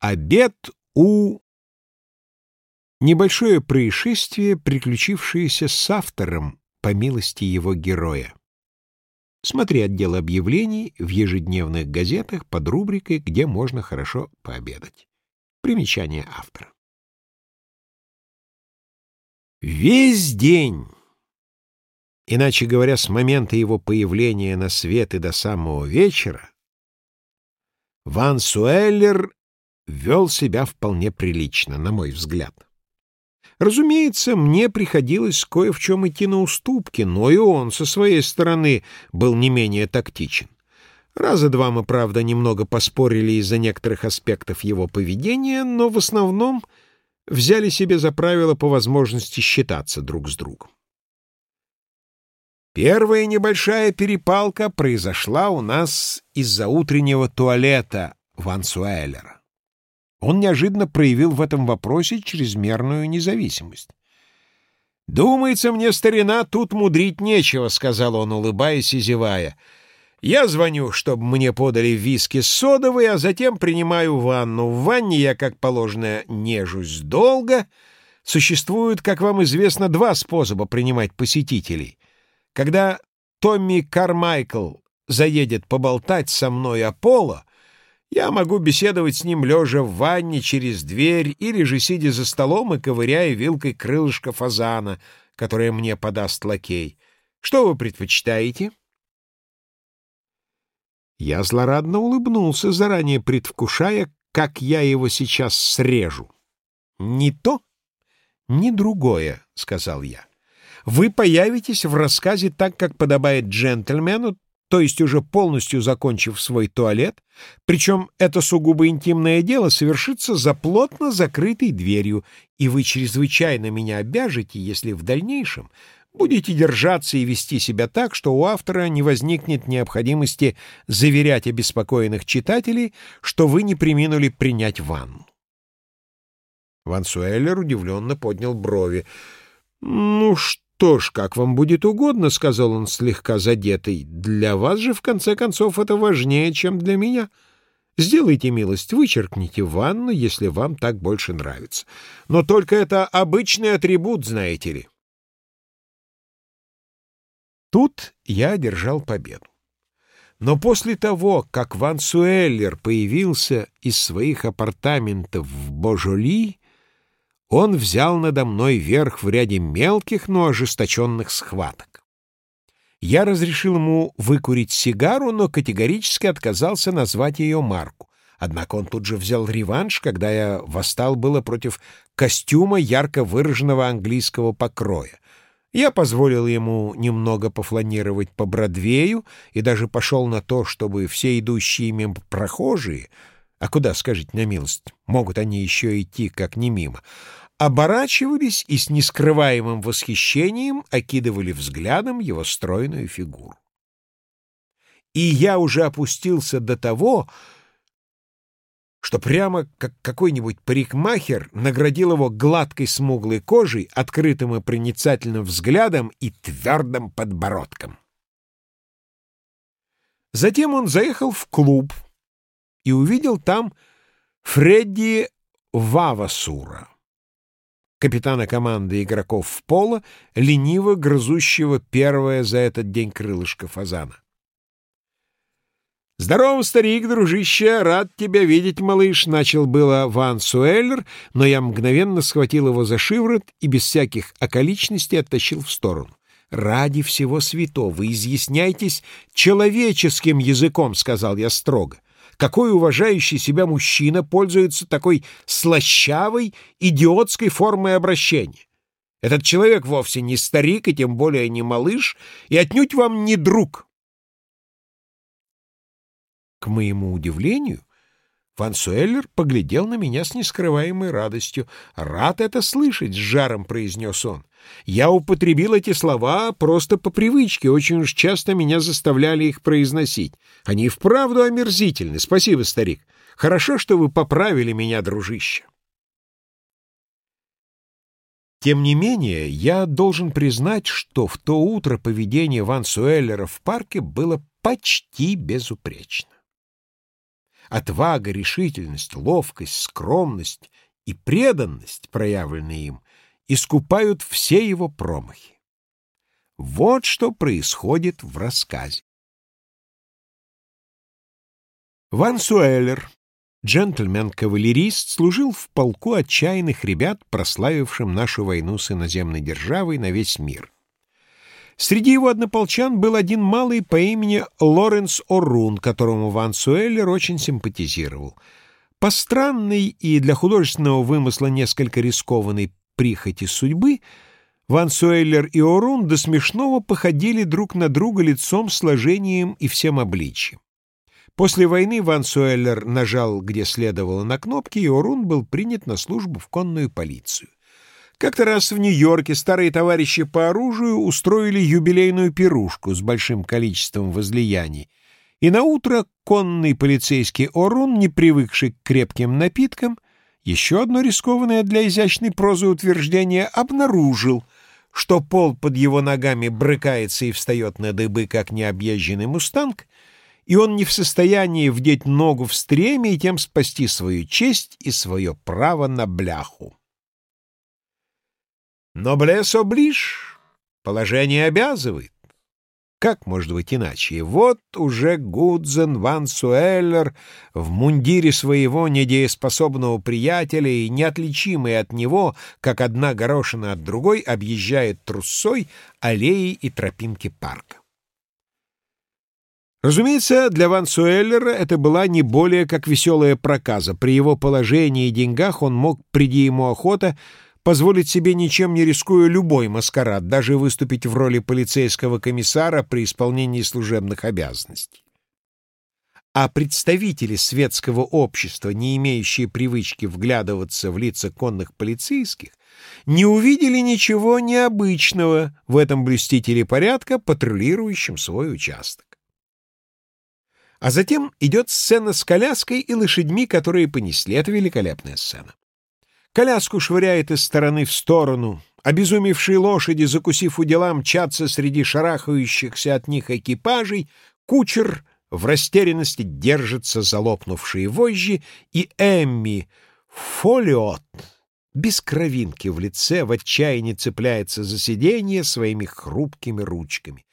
Обед у... Небольшое происшествие, приключившееся с автором, по милости его героя. Смотри отдел объявлений в ежедневных газетах под рубрикой «Где можно хорошо пообедать». Примечание автора. Весь день, иначе говоря, с момента его появления на свет и до самого вечера, Ван Суэллер вел себя вполне прилично, на мой взгляд. Разумеется, мне приходилось кое в чем идти на уступки, но и он со своей стороны был не менее тактичен. Раза два мы, правда, немного поспорили из-за некоторых аспектов его поведения, но в основном взяли себе за правило по возможности считаться друг с другом. Первая небольшая перепалка произошла у нас из-за утреннего туалета Ван Суэллера. Он неожиданно проявил в этом вопросе чрезмерную независимость. «Думается мне, старина, тут мудрить нечего», — сказал он, улыбаясь и зевая. «Я звоню, чтобы мне подали виски с содовой, а затем принимаю ванну. В ванне я, как положено, нежусь долго. Существует, как вам известно, два способа принимать посетителей. Когда Томми Кармайкл заедет поболтать со мной о поло, я могу беседовать с ним лежа в ванне через дверь или же сидя за столом и ковыряя вилкой крылышко фазана, которое мне подаст лакей. Что вы предпочитаете? Я злорадно улыбнулся, заранее предвкушая, как я его сейчас срежу. «Не то, ни другое», — сказал я. «Вы появитесь в рассказе так, как подобает джентльмену, то есть уже полностью закончив свой туалет, причем это сугубо интимное дело совершится за плотно закрытой дверью, и вы чрезвычайно меня обяжете, если в дальнейшем будете держаться и вести себя так, что у автора не возникнет необходимости заверять обеспокоенных читателей, что вы не приминули принять ванну. Ван Суэллер удивленно поднял брови. «Ну что?» «Что ж, как вам будет угодно», — сказал он слегка задетый. «Для вас же, в конце концов, это важнее, чем для меня. Сделайте милость, вычеркните ванну, если вам так больше нравится. Но только это обычный атрибут, знаете ли». Тут я одержал победу. Но после того, как Ван Суэллер появился из своих апартаментов в Божоли, он взял надо мной верх в ряде мелких, но ожесточенных схваток. Я разрешил ему выкурить сигару, но категорически отказался назвать ее марку. Однако он тут же взял реванш, когда я восстал было против костюма ярко выраженного английского покроя. Я позволил ему немного пофланировать по Бродвею и даже пошел на то, чтобы все идущие мимо прохожие — а куда, скажите на милость, могут они еще идти, как не мимо? Оборачивались и с нескрываемым восхищением окидывали взглядом его стройную фигуру. И я уже опустился до того, что прямо как какой-нибудь парикмахер наградил его гладкой смуглой кожей, открытым и проницательным взглядом и твердым подбородком. Затем он заехал в клуб — и увидел там Фредди Вавасура, капитана команды игроков в поло, лениво грызущего первое за этот день крылышко фазана. «Здорово, старик, дружище! Рад тебя видеть, малыш!» — начал было Ван Суэллер, но я мгновенно схватил его за шиворот и без всяких околичностей оттащил в сторону. «Ради всего святого изъясняйтесь человеческим языком», — сказал я строго. Какой уважающий себя мужчина пользуется такой слащавой, идиотской формой обращения? Этот человек вовсе не старик и тем более не малыш, и отнюдь вам не друг. К моему удивлению, Ван Суэллер поглядел на меня с нескрываемой радостью. «Рад это слышать», — с жаром произнес он. Я употребил эти слова просто по привычке, очень уж часто меня заставляли их произносить. Они вправду омерзительны. Спасибо, старик. Хорошо, что вы поправили меня, дружище. Тем не менее, я должен признать, что в то утро поведение Ван Суэллера в парке было почти безупречно. Отвага, решительность, ловкость, скромность и преданность, проявленные им, искупают все его промахи. Вот что происходит в рассказе. Ван Суэллер, джентльмен-кавалерист, служил в полку отчаянных ребят, прославившим нашу войну с иноземной державой на весь мир. Среди его однополчан был один малый по имени Лоренс Орун, которому Ван Суэллер очень симпатизировал. По странной и для художественного вымысла несколько рискованной прихоти судьбы, Ван Суэллер и Орун до смешного походили друг на друга лицом, сложением и всем обличием. После войны Ван Суэллер нажал, где следовало, на кнопки, и Орун был принят на службу в конную полицию. Как-то раз в Нью-Йорке старые товарищи по оружию устроили юбилейную пирушку с большим количеством возлияний, и наутро конный полицейский Орун, не привыкший к крепким напиткам, еще одно рискованное для изящной прозы утверждение обнаружил, что пол под его ногами брыкается и встает на дыбы, как необъезженный мустанг, и он не в состоянии вдеть ногу в стреме и тем спасти свою честь и свое право на бляху. Но блес оближ, положение обязывает. Как может быть иначе? И вот уже Гудзен Ван Суэллер в мундире своего недееспособного приятеля и неотличимый от него, как одна горошина от другой, объезжает трусой аллеи и тропинки парка. Разумеется, для Ван Суэллера это была не более как веселая проказа. При его положении и деньгах он мог, приди ему охота, позволить себе ничем не рискуя любой маскарад, даже выступить в роли полицейского комиссара при исполнении служебных обязанностей. А представители светского общества, не имеющие привычки вглядываться в лица конных полицейских, не увидели ничего необычного в этом блюстителе порядка, патрулирующем свой участок. А затем идет сцена с коляской и лошадьми, которые понесли. Это великолепная сцена. Коляску швыряет из стороны в сторону. Обезумевшие лошади, закусив у дела, мчатся среди шарахающихся от них экипажей. Кучер в растерянности держится за лопнувшие вожжи, и Эмми Фолиот без кровинки в лице в отчаянии цепляется за сиденье своими хрупкими ручками.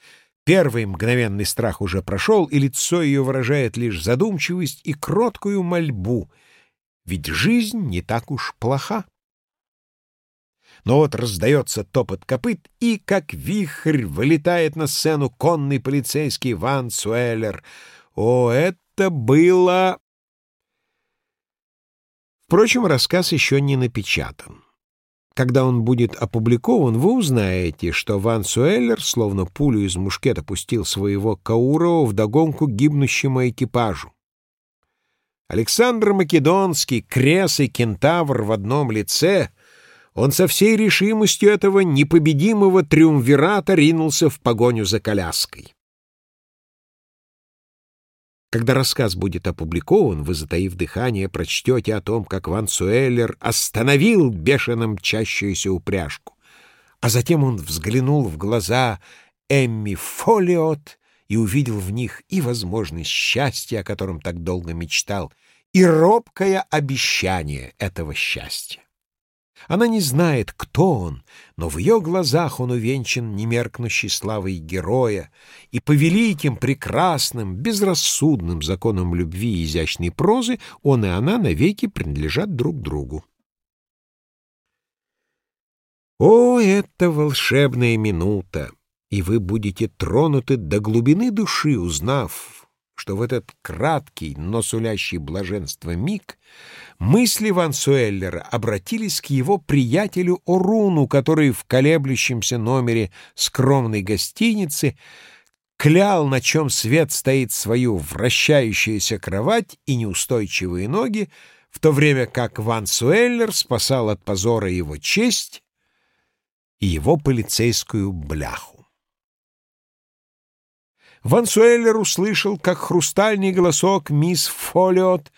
Первый мгновенный страх уже прошел, и лицо ее выражает лишь задумчивость и кроткую мольбу — ведь жизнь не так уж плоха. Но вот раздается топот копыт, и, как вихрь, вылетает на сцену конный полицейский Ван Суэллер. О, это было... Впрочем, рассказ еще не напечатан. Когда он будет опубликован, вы узнаете, что Ван Суэллер, словно пулю из мушкета, пустил своего Каурова вдогонку гибнущему экипажу. Александр Македонский, Крес и Кентавр в одном лице, он со всей решимостью этого непобедимого триумвирата ринулся в погоню за коляской. Когда рассказ будет опубликован, вы, затаив дыхание, прочтете о том, как Ван Суэллер остановил бешено мчащуюся упряжку, а затем он взглянул в глаза Эмми Фолиот и увидел в них и возможность счастья, о котором так долго мечтал, и робкое обещание этого счастья. Она не знает, кто он, но в ее глазах он увенчан немеркнущей славой героя, и по великим, прекрасным, безрассудным законам любви и изящной прозы он и она навеки принадлежат друг другу. О, это волшебная минута! и вы будете тронуты до глубины души, узнав, что в этот краткий, но сулящий блаженство миг мысли Ван Суэллера обратились к его приятелю Оруну, который в колеблющемся номере скромной гостиницы клял, на чем свет стоит свою вращающуюся кровать и неустойчивые ноги, в то время как Ван Суэллер спасал от позора его честь и его полицейскую бляху. Ван Суэллер услышал, как хрустальный голосок мисс Фолиот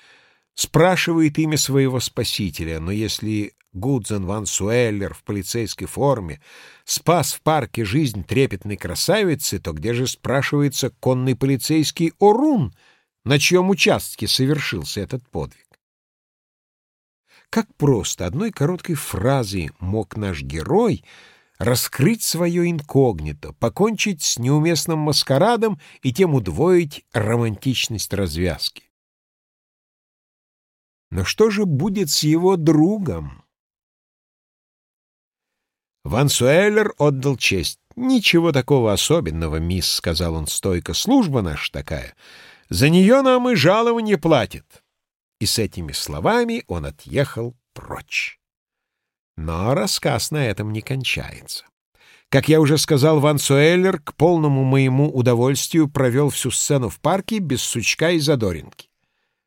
спрашивает имя своего спасителя, но если Гудзен Ван Суэллер в полицейской форме спас в парке жизнь трепетной красавицы, то где же, спрашивается, конный полицейский Орун, на чьем участке совершился этот подвиг. Как просто одной короткой фразой мог наш герой раскрыть свое инкогнито, покончить с неуместным маскарадом и тем удвоить романтичность развязки. Но что же будет с его другом? Ван Суэллер отдал честь. «Ничего такого особенного, мисс», — сказал он стойко. «Служба наша такая. За нее нам и жалование платят». И с этими словами он отъехал прочь. Но рассказ на этом не кончается. Как я уже сказал, Ван Суэллер к полному моему удовольствию провел всю сцену в парке без сучка и задоринки.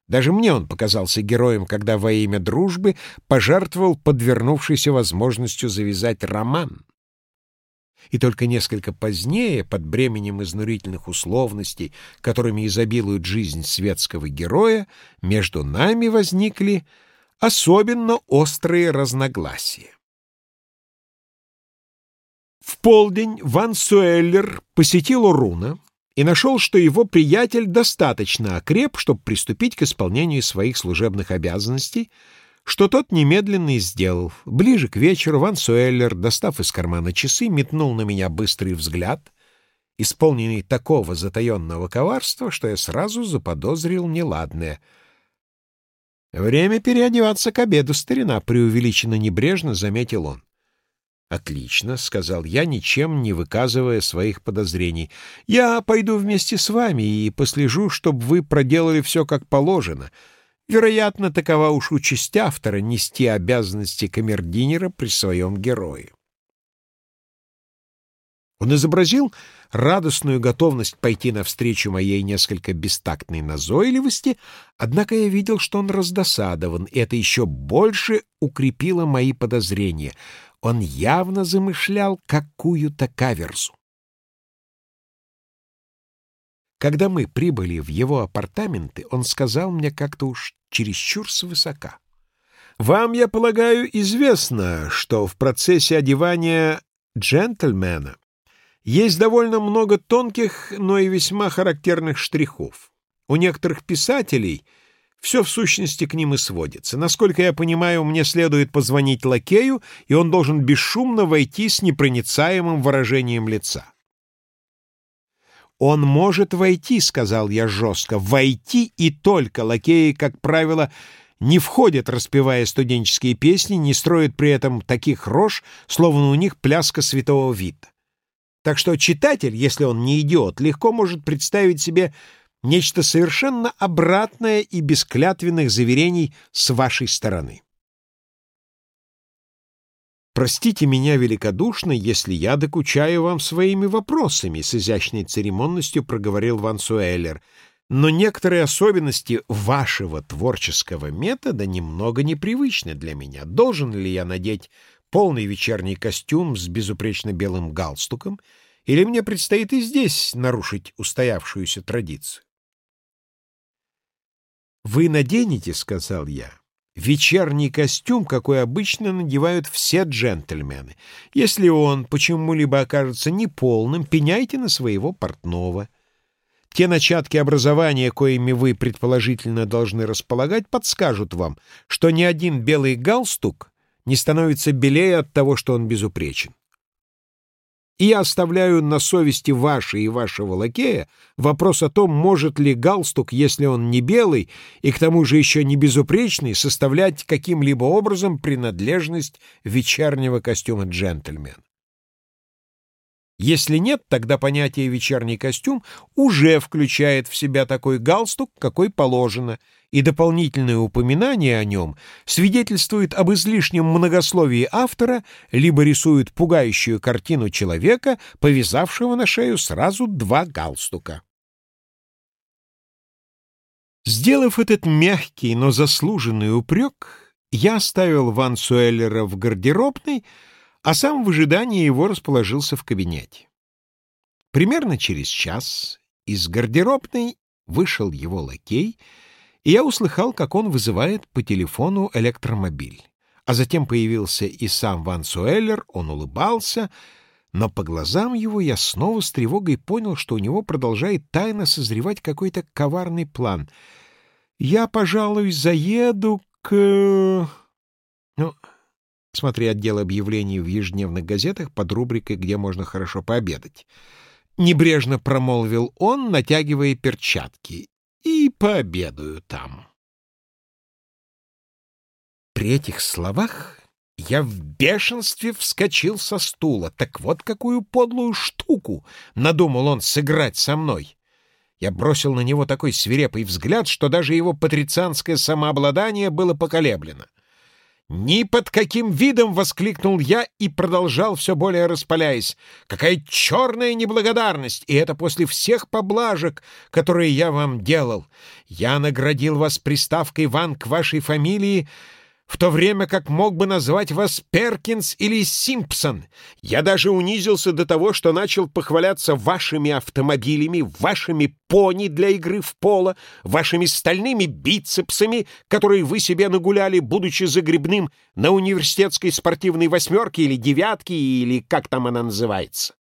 Даже мне он показался героем, когда во имя дружбы пожертвовал подвернувшейся возможностью завязать роман. И только несколько позднее, под бременем изнурительных условностей, которыми изобилует жизнь светского героя, между нами возникли особенно острые разногласия. В полдень Ван Суэллер посетил Уруна и нашел, что его приятель достаточно окреп, чтобы приступить к исполнению своих служебных обязанностей, что тот немедленно и сделал. Ближе к вечеру Ван Суэллер, достав из кармана часы, метнул на меня быстрый взгляд, исполненный такого затаенного коварства, что я сразу заподозрил неладное. «Время переодеваться к обеду, старина», — преувеличенно небрежно заметил он. «Отлично», — сказал я, ничем не выказывая своих подозрений. «Я пойду вместе с вами и послежу, чтобы вы проделали все как положено». Вероятно, такова уж участь автора — нести обязанности камердинера при своем герое. Он изобразил радостную готовность пойти навстречу моей несколько бестактной назойливости, однако я видел, что он раздосадован, и это еще больше укрепило мои подозрения. Он явно замышлял какую-то каверзу. Когда мы прибыли в его апартаменты, он сказал мне как-то уж чересчур свысока. «Вам, я полагаю, известно, что в процессе одевания джентльмена есть довольно много тонких, но и весьма характерных штрихов. У некоторых писателей все в сущности к ним и сводится. Насколько я понимаю, мне следует позвонить лакею, и он должен бесшумно войти с непроницаемым выражением лица. «Он может войти», — сказал я жестко, — «войти и только. Лакеи, как правило, не входят, распевая студенческие песни, не строят при этом таких рож, словно у них пляска святого Вита. Так что читатель, если он не идиот, легко может представить себе нечто совершенно обратное и без клятвенных заверений с вашей стороны. Простите меня великодушно, если я докучаю вам своими вопросами, с изящной церемонностью проговорил Ван Суэллер, но некоторые особенности вашего творческого метода немного непривычны для меня. Должен ли я надеть полный вечерний костюм с безупречно белым галстуком, или мне предстоит и здесь нарушить устоявшуюся традицию? «Вы наденете, — сказал я, вечерний костюм, какой обычно надевают все джентльмены. Если он почему-либо окажется неполным, пеняйте на своего портного. Те начатки образования, коими вы предположительно должны располагать, подскажут вам, что ни один белый галстук не становится белее от того, что он безупречен. И я оставляю на совести вашей и вашего лакея вопрос о том, может ли галстук, если он не белый и к тому же еще не безупречный, составлять каким-либо образом принадлежность вечернего костюма джентльмена. Если нет, тогда понятие «вечерний костюм» уже включает в себя такой галстук, какой положено, и дополнительное упоминание о нем свидетельствует об излишнем многословии автора, либо рисует пугающую картину человека, повязавшего на шею сразу два галстука. Сделав этот мягкий, но заслуженный упрек, я оставил Ван Суэллера в гардеробной, а сам в ожидании его расположился в кабинете. Примерно через час из гардеробной вышел его лакей, и я услыхал, как он вызывает по телефону электромобиль. А затем появился и сам Ван Суэллер, он улыбался, но по глазам его я снова с тревогой понял, что у него продолжает тайно созревать какой-то коварный план. «Я, пожалуй, заеду к...» «Ну, смотри отдел объявлений в ежедневных газетах под рубрикой «Где можно хорошо пообедать». Небрежно промолвил он, натягивая перчатки. «И пообедаю там». При этих словах я в бешенстве вскочил со стула. Так вот какую подлую штуку надумал он сыграть со мной. Я бросил на него такой свирепый взгляд, что даже его патрицианское самообладание было поколеблено. «Ни под каким видом!» — воскликнул я и продолжал все более распаляясь. «Какая черная неблагодарность! И это после всех поблажек, которые я вам делал! Я наградил вас приставкой «Ван» к вашей фамилии, в то время как мог бы назвать вас Перкинс или Симпсон. Я даже унизился до того, что начал похваляться вашими автомобилями, вашими пони для игры в поло, вашими стальными бицепсами, которые вы себе нагуляли, будучи загребным на университетской спортивной восьмерке или девятке, или как там она называется.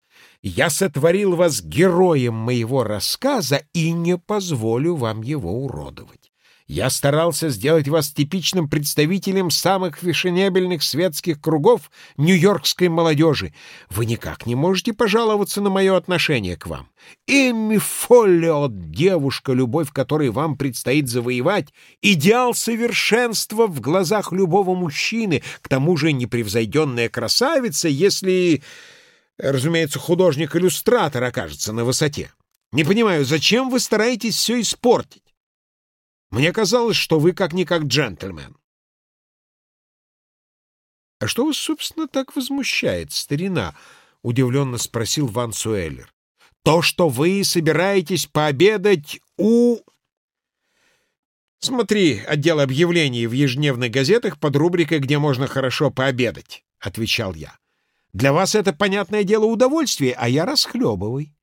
Я сотворил вас героем моего рассказа и не позволю вам его уродовать. Я старался сделать вас типичным представителем самых фешенебельных светских кругов нью-йоркской молодежи. Вы никак не можете пожаловаться на мое отношение к вам. Эмми Фоллиот, девушка, любовь которой вам предстоит завоевать, идеал совершенства в глазах любого мужчины, к тому же непревзойденная красавица, если, разумеется, художник-иллюстратор окажется на высоте. Не понимаю, зачем вы стараетесь все испортить? Мне казалось, что вы как-никак джентльмен. — А что вас, собственно, так возмущает, старина? — удивленно спросил Ван Суэллер. — То, что вы собираетесь пообедать у... Смотри отдел объявлений в ежедневных газетах под рубрикой «Где можно хорошо пообедать», — отвечал я. Для вас это, понятное дело, удовольствие, а я расхлебывай.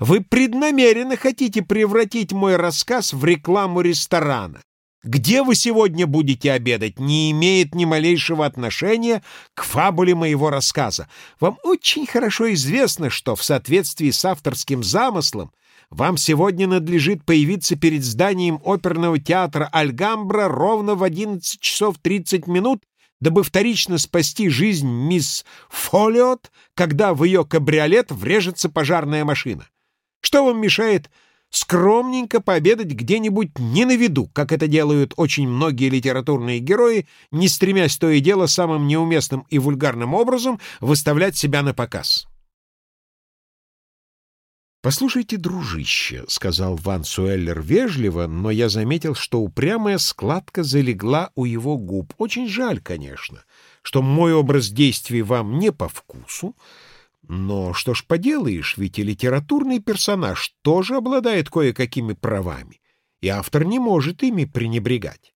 Вы преднамеренно хотите превратить мой рассказ в рекламу ресторана. Где вы сегодня будете обедать, не имеет ни малейшего отношения к фабуле моего рассказа. Вам очень хорошо известно, что в соответствии с авторским замыслом вам сегодня надлежит появиться перед зданием оперного театра «Альгамбра» ровно в 11 часов 30 минут, дабы вторично спасти жизнь мисс Фолиот, когда в ее кабриолет врежется пожарная машина. Что вам мешает скромненько пообедать где-нибудь не на виду, как это делают очень многие литературные герои, не стремясь то и дело самым неуместным и вульгарным образом выставлять себя на показ? «Послушайте, дружище», — сказал Ван Суэллер вежливо, но я заметил, что упрямая складка залегла у его губ. Очень жаль, конечно, что мой образ действий вам не по вкусу, но что ж поделаешь, ведь и литературный персонаж тоже обладает кое-какими правами, и автор не может ими пренебрегать.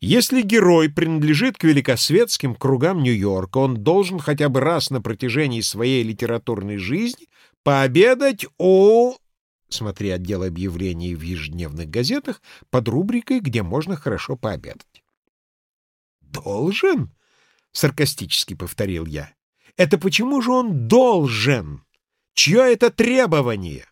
Если герой принадлежит к великосветским кругам Нью-Йорка, он должен хотя бы раз на протяжении своей литературной жизни пообедать о... Смотри отдел объявлений в ежедневных газетах под рубрикой «Где можно хорошо пообедать». «Должен?» — саркастически повторил я. Это почему же он должен? Чье это требование?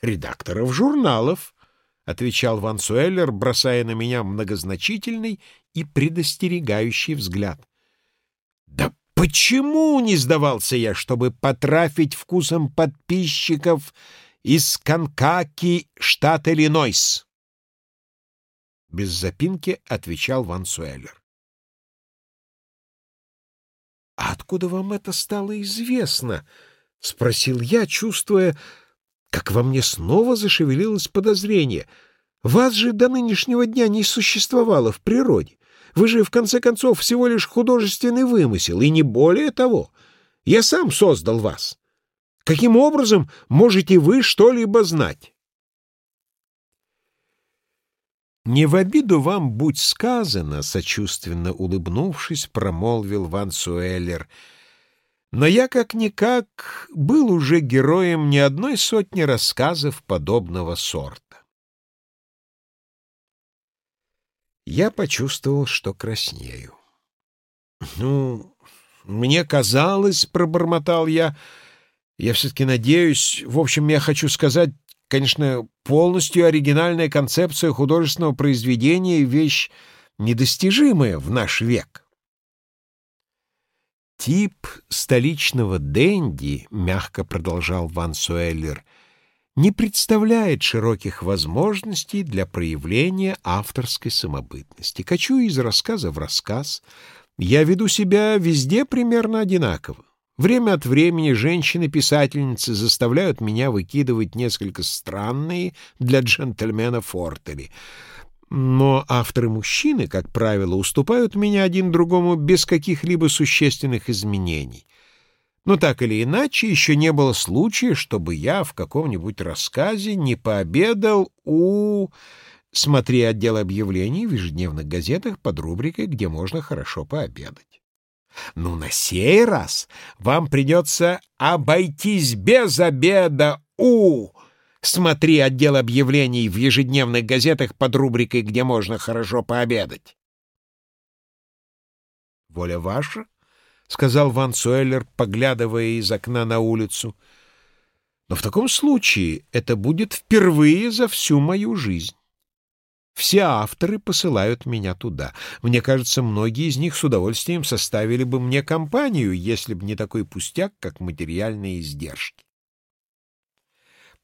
Редакторов журналов, — отвечал Ван Суэллер, бросая на меня многозначительный и предостерегающий взгляд. «Да почему не сдавался я, чтобы потрафить вкусом подписчиков из Канкаки, штат Иллинойс?» Без запинки отвечал Ван Суэллер. Откуда вам это стало известно?» — спросил я, чувствуя, как во мне снова зашевелилось подозрение. «Вас же до нынешнего дня не существовало в природе. Вы же, в конце концов, всего лишь художественный вымысел, и не более того. Я сам создал вас. Каким образом можете вы что-либо знать?» «Не в обиду вам будь сказано», — сочувственно улыбнувшись, промолвил Ван Суэллер. «Но я, как-никак, был уже героем не одной сотни рассказов подобного сорта». Я почувствовал, что краснею. «Ну, мне казалось, — пробормотал я, — я все-таки надеюсь, в общем, я хочу сказать, конечно, полностью оригинальная концепция художественного произведения — вещь недостижимая в наш век. Тип столичного денди, — мягко продолжал Ван Суэллер, — не представляет широких возможностей для проявления авторской самобытности. Кочуя из рассказа в рассказ, я веду себя везде примерно одинаково. Время от времени женщины-писательницы заставляют меня выкидывать несколько странные для джентльмена фортели. Но авторы-мужчины, как правило, уступают меня один другому без каких-либо существенных изменений. Но так или иначе, еще не было случая, чтобы я в каком-нибудь рассказе не пообедал у... Смотри отдел объявлений в ежедневных газетах под рубрикой «Где можно хорошо пообедать». Но на сей раз вам придется обойтись без обеда у... Смотри отдел объявлений в ежедневных газетах под рубрикой «Где можно хорошо пообедать». Воля ваша, — сказал Ван Суэллер, поглядывая из окна на улицу. «Но в таком случае это будет впервые за всю мою жизнь. Все авторы посылают меня туда. Мне кажется, многие из них с удовольствием составили бы мне компанию, если бы не такой пустяк, как материальные издержки.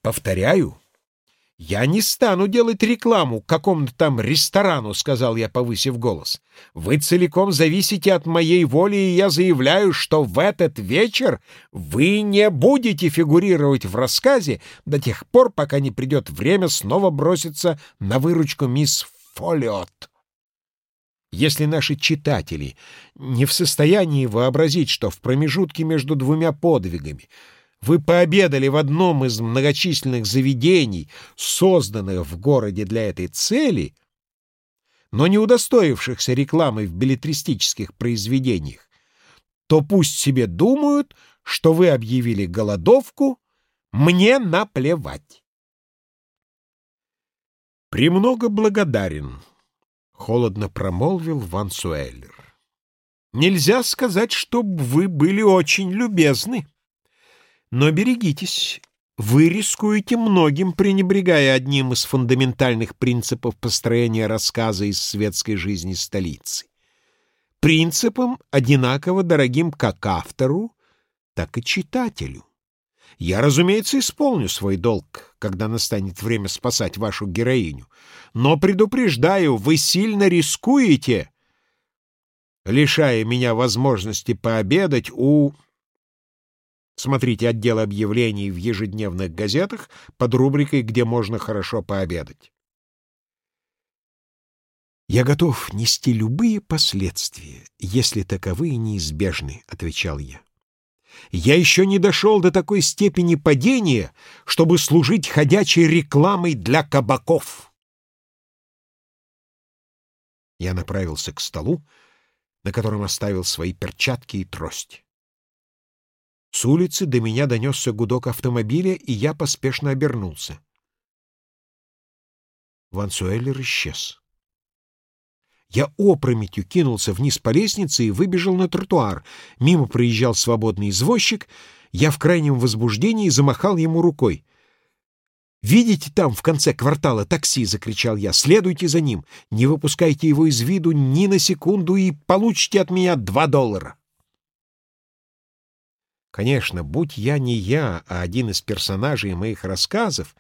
Повторяю, «Я не стану делать рекламу какому-то там ресторану», — сказал я, повысив голос. «Вы целиком зависите от моей воли, и я заявляю, что в этот вечер вы не будете фигурировать в рассказе до тех пор, пока не придет время снова броситься на выручку мисс Фолиот». Если наши читатели не в состоянии вообразить, что в промежутке между двумя подвигами — вы пообедали в одном из многочисленных заведений, созданных в городе для этой цели, но не удостоившихся рекламы в билетристических произведениях, то пусть себе думают, что вы объявили голодовку, мне наплевать. «Премного благодарен», — холодно промолвил Ван Суэллер. «Нельзя сказать, чтобы вы были очень любезны». Но берегитесь, вы рискуете многим, пренебрегая одним из фундаментальных принципов построения рассказа из светской жизни столицы. Принципом, одинаково дорогим как автору, так и читателю. Я, разумеется, исполню свой долг, когда настанет время спасать вашу героиню, но предупреждаю, вы сильно рискуете, лишая меня возможности пообедать у... Смотрите отдел объявлений в ежедневных газетах под рубрикой «Где можно хорошо пообедать». «Я готов нести любые последствия, если таковые неизбежны», — отвечал я. «Я еще не дошел до такой степени падения, чтобы служить ходячей рекламой для кабаков». Я направился к столу, на котором оставил свои перчатки и трость. С улицы до меня донесся гудок автомобиля, и я поспешно обернулся. Вансуэллер исчез. Я опрометью кинулся вниз по лестнице и выбежал на тротуар. Мимо проезжал свободный извозчик. Я в крайнем возбуждении замахал ему рукой. «Видите там, в конце квартала, такси!» — закричал я. «Следуйте за ним! Не выпускайте его из виду ни на секунду и получите от меня два доллара!» Конечно, будь я не я, а один из персонажей моих рассказов,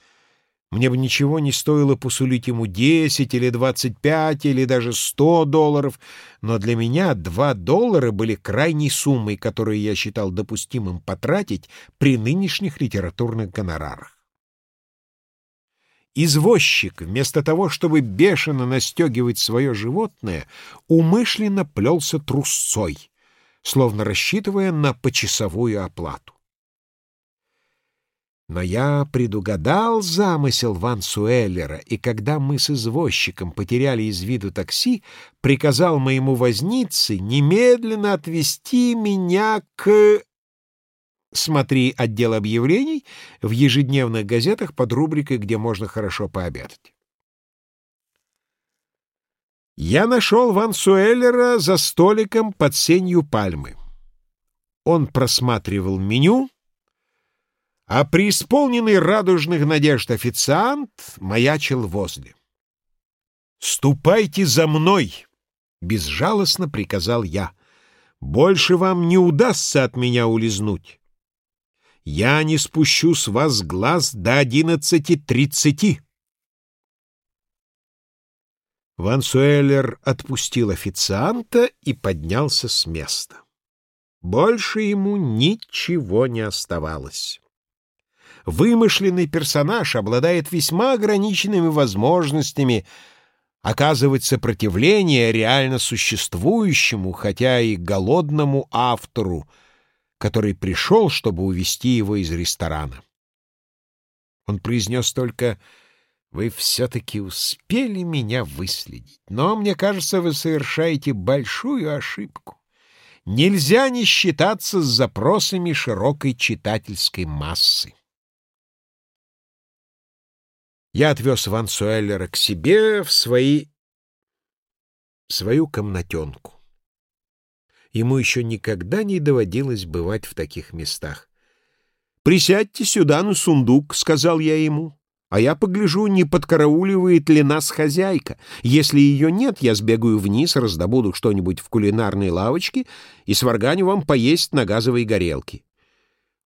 мне бы ничего не стоило посулить ему десять или двадцать пять или даже сто долларов, но для меня два доллара были крайней суммой, которую я считал допустимым потратить при нынешних литературных гонорарах. Извозчик, вместо того, чтобы бешено настегивать свое животное, умышленно плелся трусцой — словно рассчитывая на почасовую оплату. Но я предугадал замысел Ван Суэллера, и когда мы с извозчиком потеряли из виду такси, приказал моему вознице немедленно отвезти меня к... Смотри отдел объявлений в ежедневных газетах под рубрикой «Где можно хорошо пообедать». Я нашел Ван Суэллера за столиком под сенью пальмы. Он просматривал меню, а преисполненный радужных надежд официант маячил возле. «Ступайте за мной!» — безжалостно приказал я. «Больше вам не удастся от меня улизнуть. Я не спущу с вас глаз до одиннадцати тридцати». Вансуэллер отпустил официанта и поднялся с места. Больше ему ничего не оставалось. Вымышленный персонаж обладает весьма ограниченными возможностями оказывать сопротивление реально существующему, хотя и голодному автору, который пришел, чтобы увести его из ресторана. Он произнес только вы все-таки успели меня выследить, но, мне кажется, вы совершаете большую ошибку. Нельзя не считаться с запросами широкой читательской массы. Я отвез Ван Суэллера к себе в свои... свою комнатенку. Ему еще никогда не доводилось бывать в таких местах. «Присядьте сюда на сундук», — сказал я ему. А я погляжу, не подкарауливает ли нас хозяйка. Если ее нет, я сбегаю вниз, раздобуду что-нибудь в кулинарной лавочке и сварганю вам поесть на газовой горелке.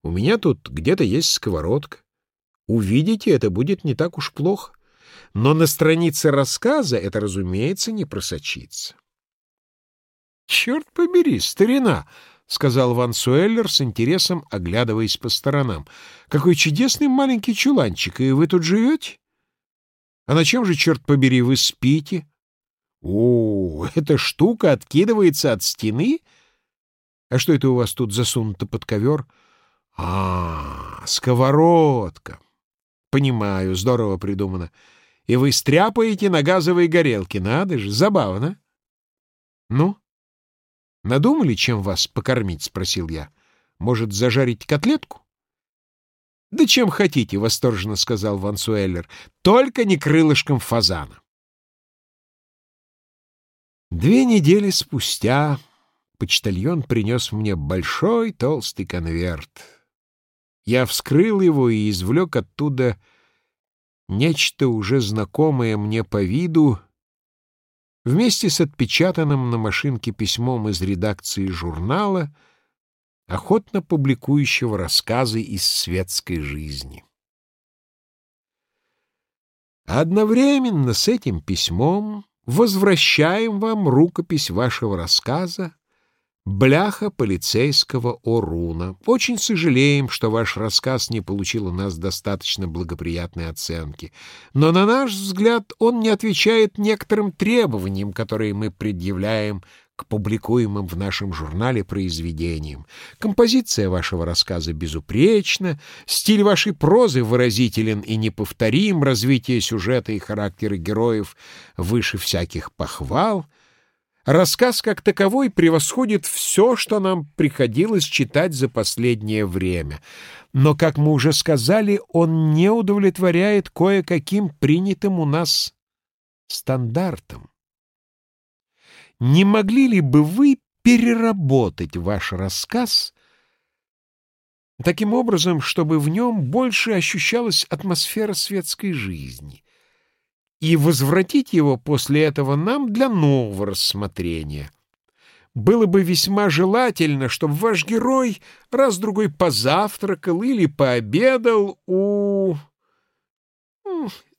У меня тут где-то есть сковородка. Увидите, это будет не так уж плохо. Но на странице рассказа это, разумеется, не просочится. Черт побери, старина! — сказал Ван Суэллер с интересом, оглядываясь по сторонам. — Какой чудесный маленький чуланчик, и вы тут живете? А на чем же, черт побери, вы спите? — О, эта штука откидывается от стены? А что это у вас тут засунуто под ковер? — А, сковородка. — Понимаю, здорово придумано. И вы стряпаете на газовой горелке, надо же, забавно. — Ну? — «Надумали, чем вас покормить?» — спросил я. «Может, зажарить котлетку?» «Да чем хотите», — восторженно сказал Ван Суэллер. «Только не крылышком фазана». Две недели спустя почтальон принес мне большой толстый конверт. Я вскрыл его и извлек оттуда нечто уже знакомое мне по виду вместе с отпечатанным на машинке письмом из редакции журнала, охотно публикующего рассказы из светской жизни. Одновременно с этим письмом возвращаем вам рукопись вашего рассказа Бляха полицейского Оруна. Очень сожалеем, что ваш рассказ не получил у нас достаточно благоприятной оценки. Но, на наш взгляд, он не отвечает некоторым требованиям, которые мы предъявляем к публикуемым в нашем журнале произведениям. Композиция вашего рассказа безупречна, стиль вашей прозы выразителен и неповторим, развитие сюжета и характера героев выше всяких похвал — Рассказ как таковой превосходит все, что нам приходилось читать за последнее время. Но, как мы уже сказали, он не удовлетворяет кое-каким принятым у нас стандартам. Не могли ли бы вы переработать ваш рассказ таким образом, чтобы в нем больше ощущалась атмосфера светской жизни, и возвратить его после этого нам для нового рассмотрения. Было бы весьма желательно, чтобы ваш герой раз-другой позавтракал или пообедал у...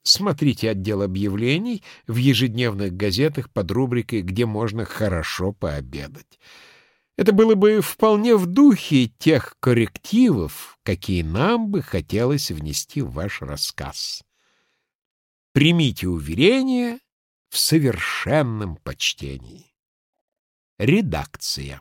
Смотрите отдел объявлений в ежедневных газетах под рубрикой «Где можно хорошо пообедать». Это было бы вполне в духе тех коррективов, какие нам бы хотелось внести в ваш рассказ. Примите уверение в совершенном почтении. Редакция.